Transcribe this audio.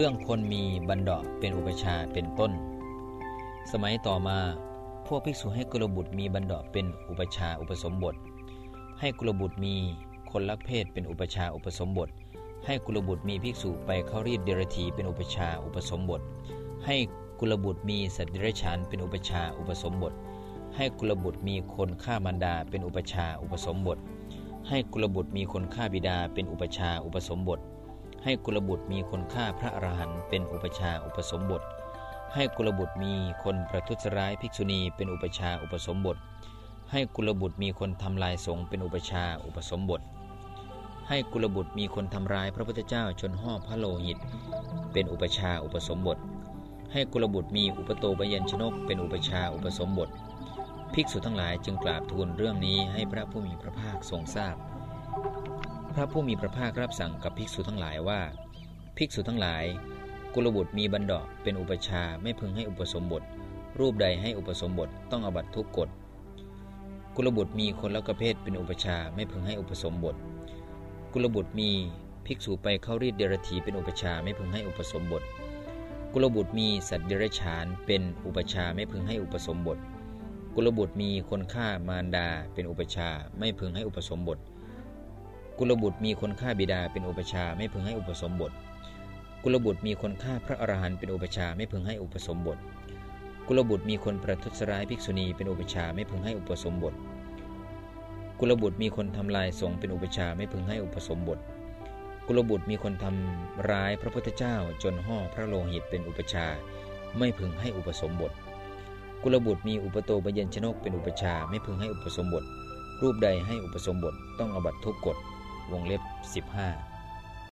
เรื่องคนมีบันดาเป็นอุปชาเป็นต้น สมัยต่อมาพวกภิกษุให้กุลบุตรมีบันดาเป็นอุปชาอุปสมบท ให้กุลบุตรมีคนลักเพศเป็นอุปชาอุปสมบท ให้กุลบุตรมีภิกษุไปเข้ารีดเดรธีเป็นอุปชาอุปสมบท ให้กุลบุตรมีสัตว์เดรัจฉานเป็นอุปชาอุปสมบท ให้กุลบุตรมีคนฆ่ามารดาเป็นอุปชาอุปสมบท ให้กุลบุตรมีคนฆ่าบิดาเป็นอุปชาอุปสมบท ให้กุลบุตรมีคนฆ่าพระอรหันต์เป็นอุปชาอุปสมบท ให้กุลบุตรมีคนประทุษร้ายภิกษุณีเป็นอุปชาอุปสมบท ให้กุลบุตรมีคนทำลายสงฆ์เป็นอุปชาอุปสมบท ให้กุลบุตรมีคนทำร้ายพระพุทธเจ้าชนห่อพระโลหิต เป็นอุปชาอุปสมบท ให้กุลบุตรมีอุปโตบยัญชนกเป็นอุปชาอุปสมบท ภิกษุทั้งหลายจึงกราบทูลเรื่องนี้ให้พระผู้มีพระภาคทรงทราบ ระผู้มีพระภาครับสั่งกับภิกษุทั้งหลายว่า ภิกษุทั้งหลาย กุลบุตรมีบันดาเป็นอุปชาไม่พึงให้อุปสมบท รูปใดให้อุปสมบทต้องอบัตทุกกฎ กุลบุตรมีคนละกเพศเป็นอุปชาไม่พึงให้อุปสมบท กุลบุตรมีภิกษุไปเข้ารีดเดรธีเป็นอุปชาไม่พึงให้อุปสมบท กุลบุตรมีสัตว์เดรัจฉานเป็นอุปชาไม่พึงให้อุปสมบท กุลบุตรมีคนฆ่ามารดาเป็นอุปชาไม่พึงให้อุปสมบท กุลบุตรมีคนฆ่าบิดาเป็นอุปชาไม่พึงให้อุปสมบท กุลบุตรมีคนฆ่าพระอรหันต์เป็นอุปชาไม่พึงให้อุปสมบท กุลบุตรมีคนประทุษร้ายภิกษุณีเป็นอุปชาไม่พึงให้อุปสมบท กุลบุตรมีคนทำลายสงฆ์เป็นอุปชาไม่พึงให้อุปสมบท กุลบุตรมีคนทำร้ายพระพุทธเจ้าจนห่อพระโลหิตเป็นอุปชาไม่พึงให้อุปสมบท กุลบุตรมีอุปโตบยัญชนกเป็นอุปชาไม่พึงให้อุปสมบท รูปใดให้อุปสมบทต้องอบัตทุกกฎ วงเล็บ 15